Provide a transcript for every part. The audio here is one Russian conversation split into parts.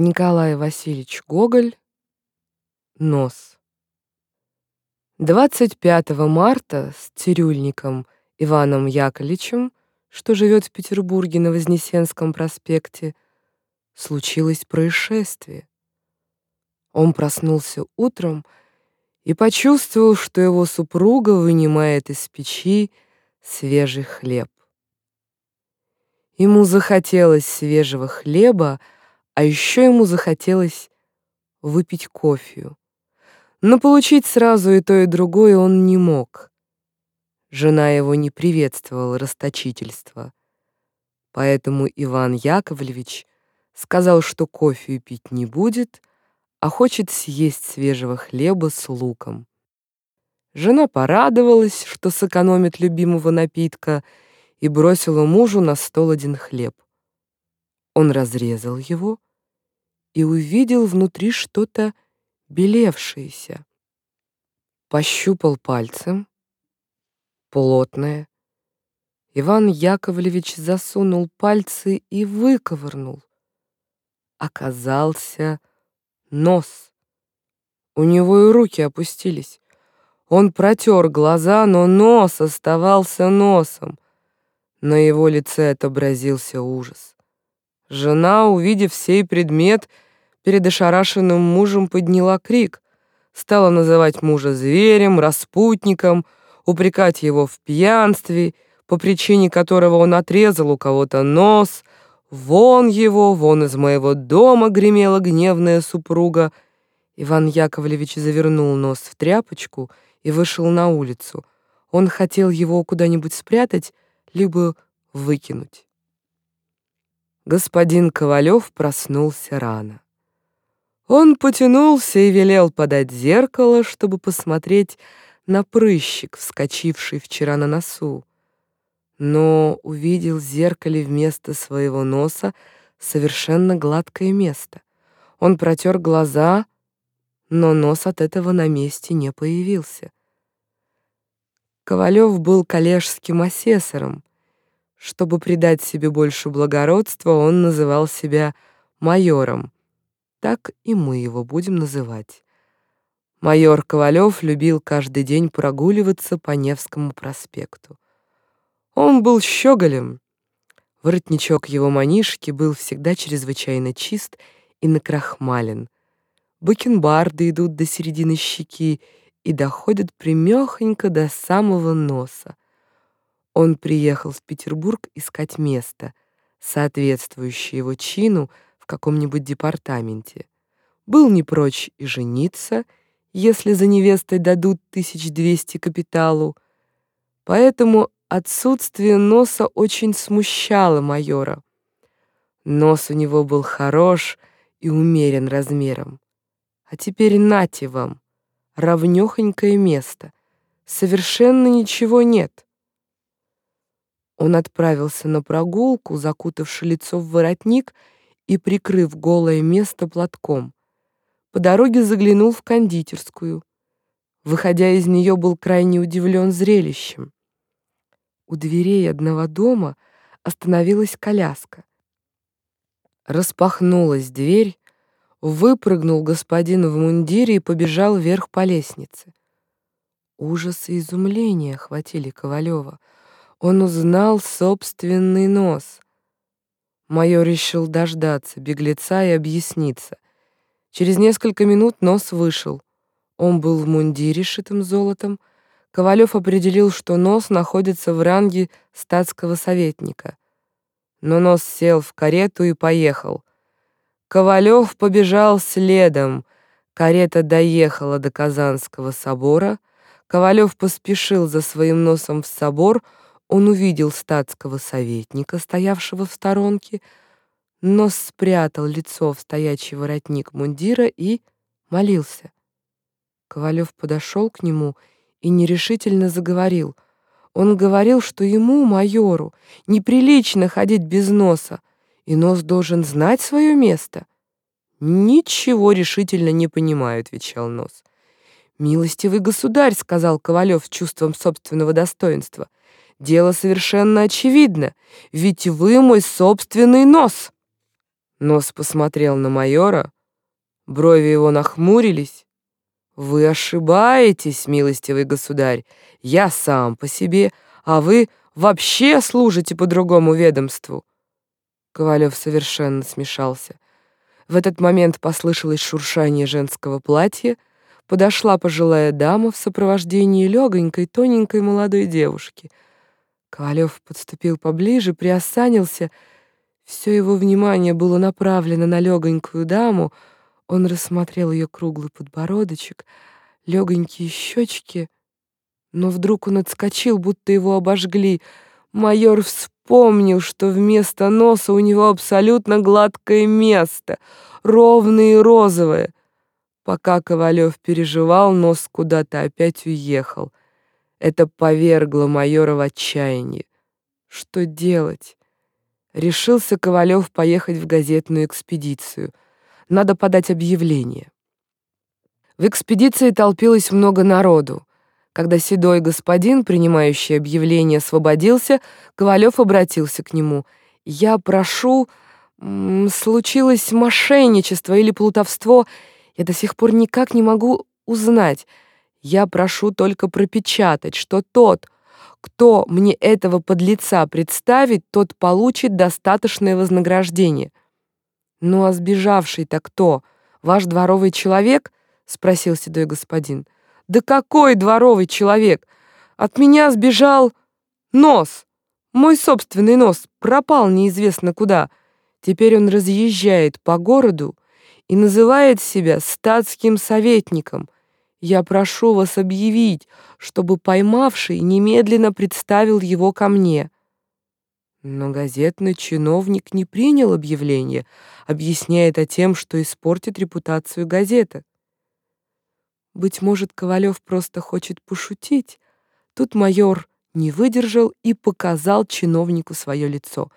Николай Васильевич Гоголь. Нос. 25 марта с цирюльником Иваном Яковлевичем, что живет в Петербурге на Вознесенском проспекте, случилось происшествие. Он проснулся утром и почувствовал, что его супруга вынимает из печи свежий хлеб. Ему захотелось свежего хлеба, а еще ему захотелось выпить кофе. Но получить сразу и то, и другое он не мог. Жена его не приветствовала расточительства. Поэтому Иван Яковлевич сказал, что кофе пить не будет, а хочет съесть свежего хлеба с луком. Жена порадовалась, что сэкономит любимого напитка, и бросила мужу на стол один хлеб. Он разрезал его и увидел внутри что-то белевшееся. Пощупал пальцем. Плотное. Иван Яковлевич засунул пальцы и выковырнул. Оказался нос. У него и руки опустились. Он протер глаза, но нос оставался носом. На его лице отобразился ужас. Жена, увидев сей предмет, перед ошарашенным мужем подняла крик, стала называть мужа зверем, распутником, упрекать его в пьянстве, по причине которого он отрезал у кого-то нос. «Вон его, вон из моего дома!» — гремела гневная супруга. Иван Яковлевич завернул нос в тряпочку и вышел на улицу. Он хотел его куда-нибудь спрятать, либо выкинуть господин Ковалев проснулся рано. Он потянулся и велел подать зеркало, чтобы посмотреть на прыщик, вскочивший вчера на носу. Но увидел в зеркале вместо своего носа совершенно гладкое место. Он протер глаза, но нос от этого на месте не появился. Ковалев был коллежским асессором, чтобы придать себе больше благородства, он называл себя майором. Так и мы его будем называть. Майор Ковалев любил каждый день прогуливаться по Невскому проспекту. Он был щеголем. Воротничок его манишки был всегда чрезвычайно чист и накрахмален. Бакенбарды идут до середины щеки и доходят примехонько до самого носа. Он приехал в Петербург искать место, соответствующее его чину каком-нибудь департаменте. Был не прочь и жениться, если за невестой дадут 1200 капиталу. Поэтому отсутствие носа очень смущало майора. Нос у него был хорош и умерен размером. А теперь нате вам, равнёхонькое место. Совершенно ничего нет. Он отправился на прогулку, закутавши лицо в воротник и прикрыв голое место платком. По дороге заглянул в кондитерскую. Выходя из нее, был крайне удивлен зрелищем. У дверей одного дома остановилась коляска. Распахнулась дверь, выпрыгнул господин в мундире и побежал вверх по лестнице. Ужас и изумление охватили Ковалева — он узнал собственный нос. Майор решил дождаться беглеца и объясниться. Через несколько минут нос вышел. Он был в мундире, шитым золотом. Ковалев определил, что нос находится в ранге статского советника. Но нос сел в карету и поехал. Ковалев побежал следом. Карета доехала до Казанского собора. Ковалев поспешил за своим носом в собор — он увидел статского советника, стоявшего в сторонке, но спрятал лицо в стоячий воротник мундира и молился. Ковалев подошел к нему и нерешительно заговорил. Он говорил, что ему, майору, неприлично ходить без носа, и нос должен знать свое место. «Ничего решительно не понимаю», — отвечал нос. «Милостивый государь», — сказал Ковалев с чувством собственного достоинства, Дело совершенно очевидно, ведь вы мой собственный нос. Нос посмотрел на майора, брови его нахмурились. «Вы ошибаетесь, милостивый государь. Я сам по себе, а вы вообще служите по другому ведомству». Ковалев совершенно смешался. В этот момент послышалось шуршание женского платья, подошла пожилая дама в сопровождении легонькой, тоненькой молодой девушки. Ковалев подступил поближе, приосанился. Все его внимание было направлено на легонькую даму. Он рассмотрел ее круглый подбородочек, легонькие щечки, но вдруг он отскочил, будто его обожгли. Майор вспомнил, что вместо носа у него абсолютно гладкое место, ровное и розовое. Пока Ковалев переживал, нос куда-то опять уехал. Это повергло майора в отчаяние. Что делать? Решился Ковалев поехать в газетную экспедицию. Надо подать объявление. В экспедиции толпилось много народу. Когда седой господин, принимающий объявление, освободился, Ковалев обратился к нему. «Я прошу, случилось мошенничество или плутовство, я до сих пор никак не могу узнать. Я прошу только пропечатать, что тот, кто мне этого подлеца представит, тот получит достаточное вознаграждение». «Ну а сбежавший-то кто? Ваш дворовый человек?» — спросил седой господин. Да какой дворовый человек? От меня сбежал нос. Мой собственный нос пропал неизвестно куда. Теперь он разъезжает по городу и называет себя статским советником. Я прошу вас объявить, чтобы поймавший немедленно представил его ко мне. Но газетный чиновник не принял объявление, объясняя это тем, что испортит репутацию газеты. Быть может, Ковалев просто хочет пошутить. Тут майор не выдержал и показал чиновнику свое лицо.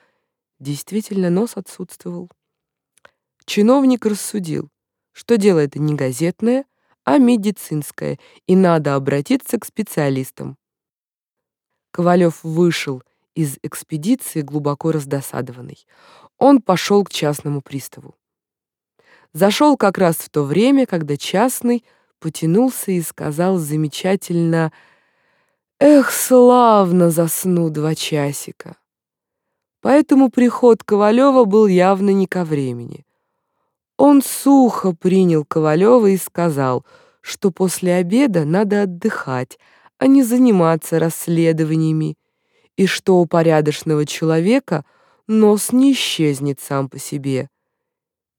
Действительно, нос отсутствовал. Чиновник рассудил, что дело это не газетное, а медицинское, и надо обратиться к специалистам. Ковалев вышел из экспедиции глубоко раздосадованный. Он пошел к частному приставу. Зашел как раз в то время, когда частный потянулся и сказал замечательно «Эх, славно засну два часика». Поэтому приход Ковалева был явно не ко времени. Он сухо принял Ковалева и сказал, что после обеда надо отдыхать, а не заниматься расследованиями, и что у порядочного человека нос не исчезнет сам по себе.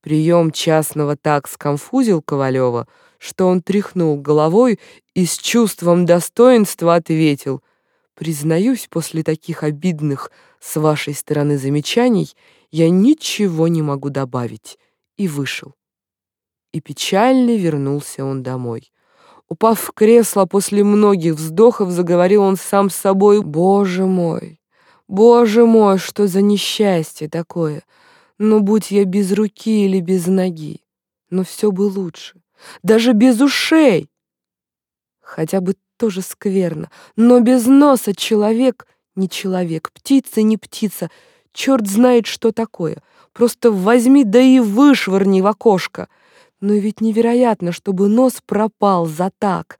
Прием частного так сконфузил Ковалева, что он тряхнул головой и с чувством достоинства ответил «Признаюсь, после таких обидных с вашей стороны замечаний я ничего не могу добавить» и вышел. И печально вернулся он домой. Упав в кресло после многих вздохов, заговорил он сам с собой «Боже мой, боже мой, что за несчастье такое! Ну, будь я без руки или без ноги, но все бы лучше даже без ушей. Хотя бы тоже скверно, но без носа человек не человек, птица не птица, черт знает, что такое. Просто возьми да и вышвырни в окошко. Но ведь невероятно, чтобы нос пропал за так.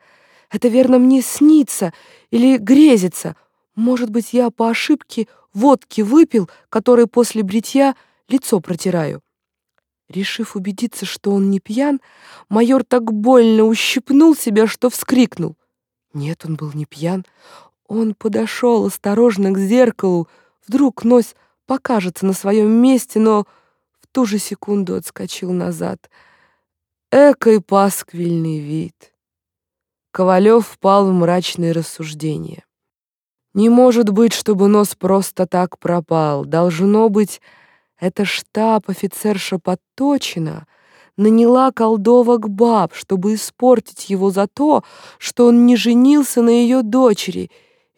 Это верно мне снится или грезится. Может быть, я по ошибке водки выпил, которой после бритья лицо протираю. Решив убедиться, что он не пьян, майор так больно ущипнул себя, что вскрикнул. Нет, он был не пьян. Он подошел осторожно к зеркалу. Вдруг нос покажется на своем месте, но в ту же секунду отскочил назад. Экой пасквильный вид. Ковалев впал в мрачные рассуждения. Не может быть, чтобы нос просто так пропал. Должно быть, это штаб-офицерша Подточина наняла колдовок баб, чтобы испортить его за то, что он не женился на ее дочери.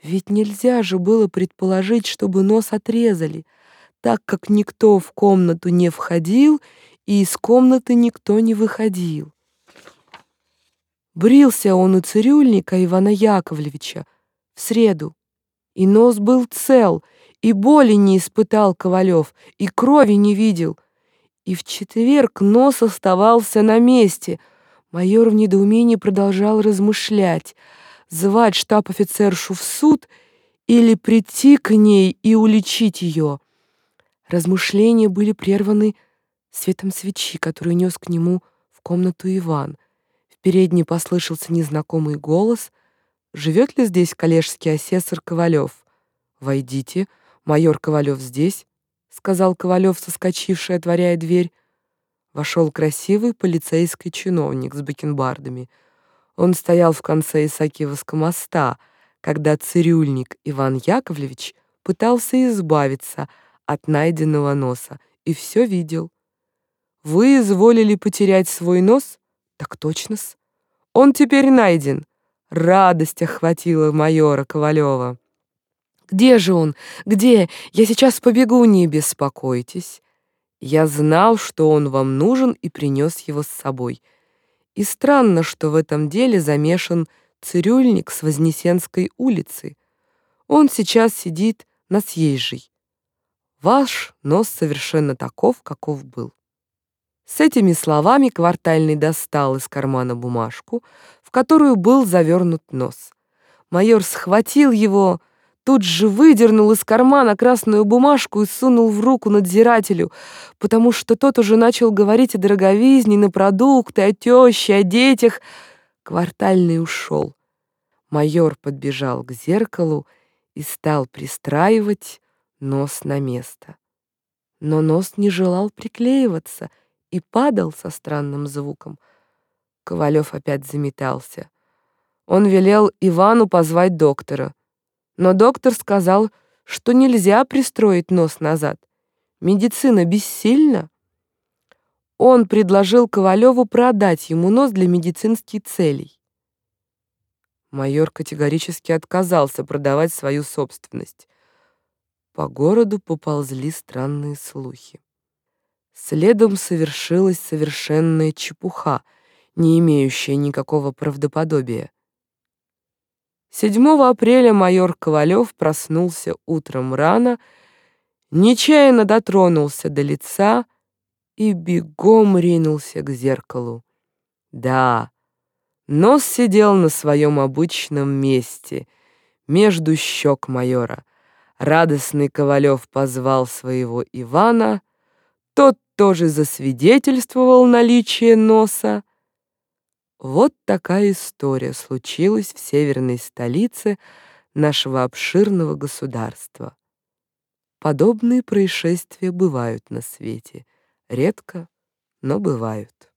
Ведь нельзя же было предположить, чтобы нос отрезали, так как никто в комнату не входил и из комнаты никто не выходил. Брился он у цирюльника Ивана Яковлевича в среду, и нос был цел — и боли не испытал Ковалев, и крови не видел. И в четверг нос оставался на месте. Майор в недоумении продолжал размышлять, звать штаб-офицершу в суд или прийти к ней и уличить ее. Размышления были прерваны светом свечи, которую нес к нему в комнату Иван. В передней послышался незнакомый голос. «Живет ли здесь коллежский асессор Ковалев?» «Войдите, майор Ковалев здесь», — сказал Ковалев, соскочивший, отворяя дверь. Вошел красивый полицейский чиновник с бакенбардами. Он стоял в конце Исаакиевского моста, когда цирюльник Иван Яковлевич пытался избавиться от найденного носа и все видел. Вы изволили потерять свой нос? Так точно-с. Он теперь найден. Радость охватила майора Ковалева. Где же он? Где? Я сейчас побегу, не беспокойтесь. Я знал, что он вам нужен и принес его с собой. И странно, что в этом деле замешан цирюльник с Вознесенской улицы. Он сейчас сидит на съезжей. Ваш нос совершенно таков, каков был. С этими словами квартальный достал из кармана бумажку, в которую был завернут нос. Майор схватил его, тут же выдернул из кармана красную бумажку и сунул в руку надзирателю, потому что тот уже начал говорить о дороговизне на продукты, о тёще, о детях. Квартальный ушел. Майор подбежал к зеркалу и стал пристраивать нос на место. Но нос не желал приклеиваться и падал со странным звуком. Ковалев опять заметался. Он велел Ивану позвать доктора. Но доктор сказал, что нельзя пристроить нос назад. Медицина бессильна. Он предложил Ковалеву продать ему нос для медицинских целей. Майор категорически отказался продавать свою собственность. По городу поползли странные слухи. Следом совершилась совершенная чепуха, не имеющая никакого правдоподобия. 7 апреля майор Ковалев проснулся утром рано, нечаянно дотронулся до лица и бегом ринулся к зеркалу. Да, нос сидел на своем обычном месте, между щек майора — Радостный Ковалев позвал своего Ивана, тот тоже засвидетельствовал наличие носа. Вот такая история случилась в северной столице нашего обширного государства. Подобные происшествия бывают на свете, редко, но бывают.